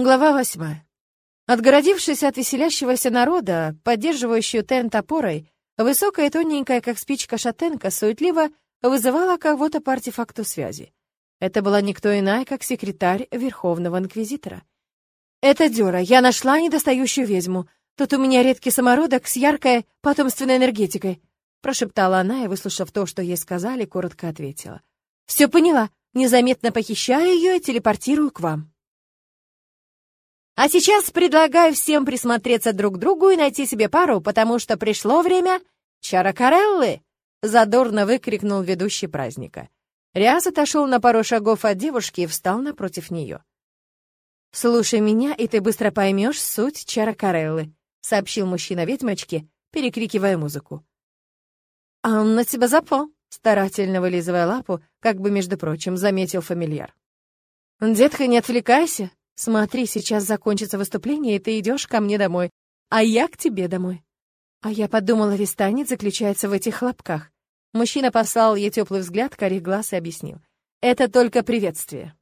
Глава восьмая. Отгородившись от веселящегося народа, поддерживающую тент опорой, высокая и тоненькая, как спичка шатенка, суетливо вызывала кого-то по артефакту связи. Это была никто иная, как секретарь Верховного Инквизитора. «Это Дюра, я нашла недостающую ведьму. Тут у меня редкий самородок с яркой потомственной энергетикой», прошептала она и, выслушав то, что ей сказали, коротко ответила. «Все поняла. Незаметно похищаю ее и телепортирую к вам». А сейчас предлагаю всем присмотреться друг к другу и найти себе пару, потому что пришло время чаракареллы!» — задорно выкрикнул ведущий праздника. Риас отошел на пару шагов от девушки и встал напротив нее. «Слушай меня, и ты быстро поймешь суть чаракареллы», — сообщил мужчина ведьмочке, перекрикивая музыку. «А он на тебя запал», — старательно вылизывая лапу, как бы, между прочим, заметил фамильяр. «Детка, не отвлекайся», Смотри, сейчас закончится выступление, и ты идешь ко мне домой, а я к тебе домой. А я подумала, весь танец заключается в этих хлопках. Мужчина послал ей теплый взгляд, корих глаз и объяснил. Это только приветствие.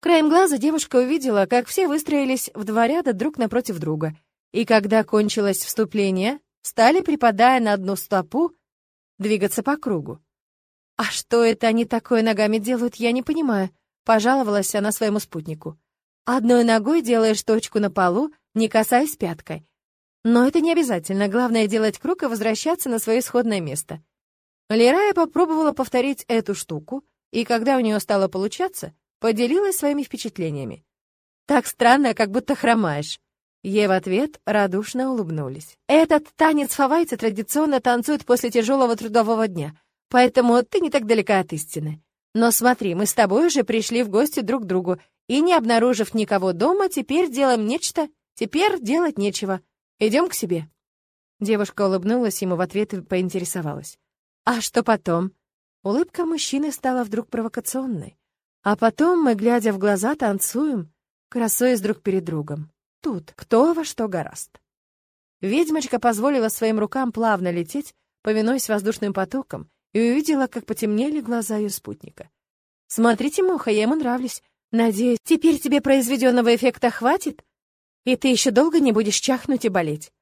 Краем глаза девушка увидела, как все выстроились в два ряда друг напротив друга. И когда кончилось вступление, стали, припадая на одну стопу, двигаться по кругу. А что это они такое ногами делают, я не понимаю. Пожаловалась она своему спутнику. Одной ногой делаешь точку на полу, не касаясь пяткой. Но это не обязательно, главное делать круг и возвращаться на свое исходное место. Лерая попробовала повторить эту штуку, и когда у нее стало получаться, поделилась своими впечатлениями. «Так странно, как будто хромаешь». Ей в ответ радушно улыбнулись. «Этот танец фавайцы традиционно танцуют после тяжелого трудового дня, поэтому ты не так далека от истины. Но смотри, мы с тобой уже пришли в гости друг к другу, и, не обнаружив никого дома, теперь делаем нечто, теперь делать нечего. Идем к себе». Девушка улыбнулась ему в ответ и поинтересовалась. «А что потом?» Улыбка мужчины стала вдруг провокационной. «А потом мы, глядя в глаза, танцуем, красуясь друг перед другом. Тут кто во что гораст». Ведьмочка позволила своим рукам плавно лететь, повинуясь воздушным потокам, и увидела, как потемнели глаза ее спутника. «Смотрите, Муха, я ему нравлюсь. Надеюсь, теперь тебе произведенного эффекта хватит, и ты еще долго не будешь чахнуть и болеть».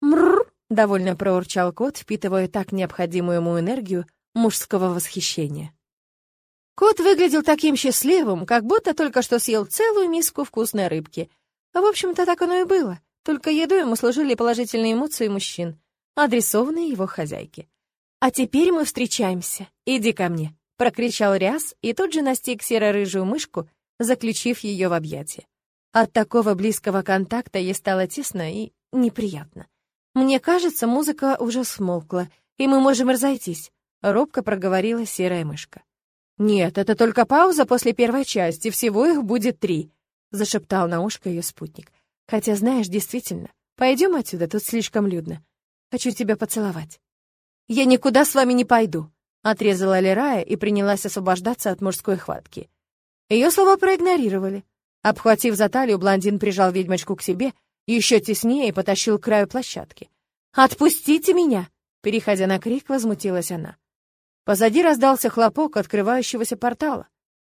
«Мрррр!» — довольно проурчал кот, впитывая так необходимую ему энергию мужского восхищения. Кот выглядел таким счастливым, как будто только что съел целую миску вкусной рыбки. В общем-то, так оно и было. Только еду ему служили положительные эмоции мужчин, адресованные его хозяйке. «А теперь мы встречаемся. Иди ко мне», — прокричал Ряс и тут же настиг серо-рыжую мышку, заключив ее в объятия. От такого близкого контакта ей стало тесно и неприятно. «Мне кажется, музыка уже смолкла, и мы можем разойтись», — робко проговорила серая мышка. «Нет, это только пауза после первой части, всего их будет три», — зашептал на ушко ее спутник. «Хотя, знаешь, действительно, пойдем отсюда, тут слишком людно. Хочу тебя поцеловать». «Я никуда с вами не пойду», — отрезала Лерая и принялась освобождаться от мужской хватки. Ее слова проигнорировали. Обхватив за талию, блондин прижал ведьмочку к себе еще теснее и потащил к краю площадки. «Отпустите меня!» Переходя на крик, возмутилась она. Позади раздался хлопок открывающегося портала.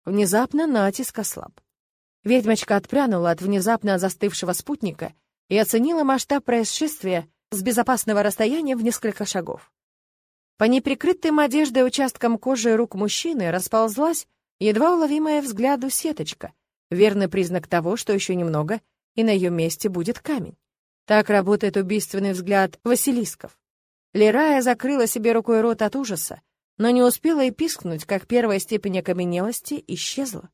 Внезапно натиск ослаб. Ведьмочка отпрянула от внезапно застывшего спутника и оценила масштаб происшествия с безопасного расстояния в несколько шагов. По неприкрытым одеждой участкам кожи рук мужчины расползлась едва уловимая взгляду сеточка, верный признак того, что еще немного, и на ее месте будет камень. Так работает убийственный взгляд Василисков. Лерая закрыла себе рукой рот от ужаса, но не успела и пискнуть, как первая степень окаменелости исчезла.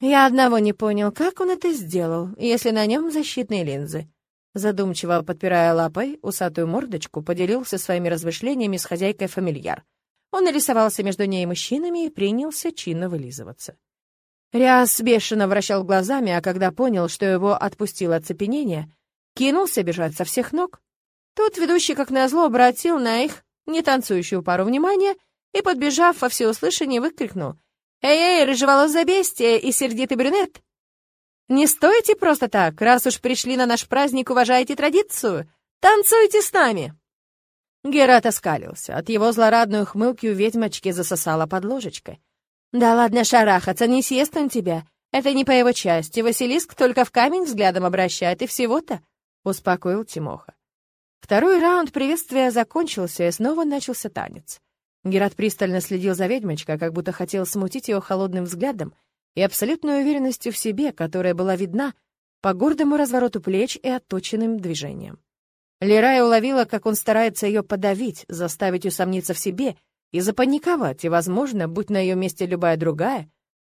Я одного не понял, как он это сделал, если на нем защитные линзы. Задумчиво подпирая лапой усатую мордочку, поделился своими размышлениями с хозяйкой фамильяр. Он нарисовался между ней и мужчинами и принялся чинно вылизываться. Риас бешено вращал глазами, а когда понял, что его отпустило оцепенение, кинулся бежать со всех ног. Тут ведущий, как назло, обратил на их нетанцующую пару внимания и, подбежав во всеуслышание, выкрикнул «Эй-эй, рыжеволосое бестие и сердитый брюнет! Не стойте просто так, раз уж пришли на наш праздник, уважайте традицию. Танцуйте с нами!» Герат оскалился. От его злорадной ухмылки у ведьмочки засосала под ложечкой. «Да ладно шарахаться, не съест он тебя. Это не по его части. Василиск только в камень взглядом обращает, и всего-то», — успокоил Тимоха. Второй раунд приветствия закончился, и снова начался танец. Герат пристально следил за ведьмочкой, как будто хотел смутить ее холодным взглядом и абсолютной уверенностью в себе, которая была видна по гордому развороту плеч и отточенным движениям. Лерая уловила, как он старается ее подавить, заставить усомниться в себе и запаниковать, и, возможно, будь на ее месте любая другая,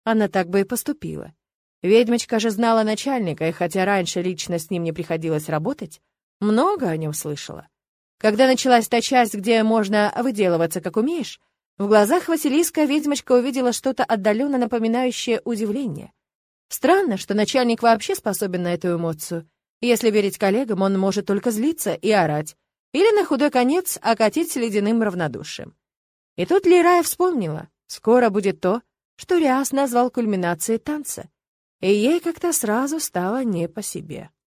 она так бы и поступила. Ведьмочка же знала начальника, и хотя раньше лично с ним не приходилось работать, много о нем слышала. Когда началась та часть, где можно выделываться, как умеешь, в глазах Василиска ведьмочка увидела что-то отдаленно напоминающее удивление. Странно, что начальник вообще способен на эту эмоцию. Если верить коллегам, он может только злиться и орать, или на худой конец окатить ледяным равнодушием. И тут Лирая вспомнила, скоро будет то, что Риас назвал кульминацией танца, и ей как-то сразу стало не по себе.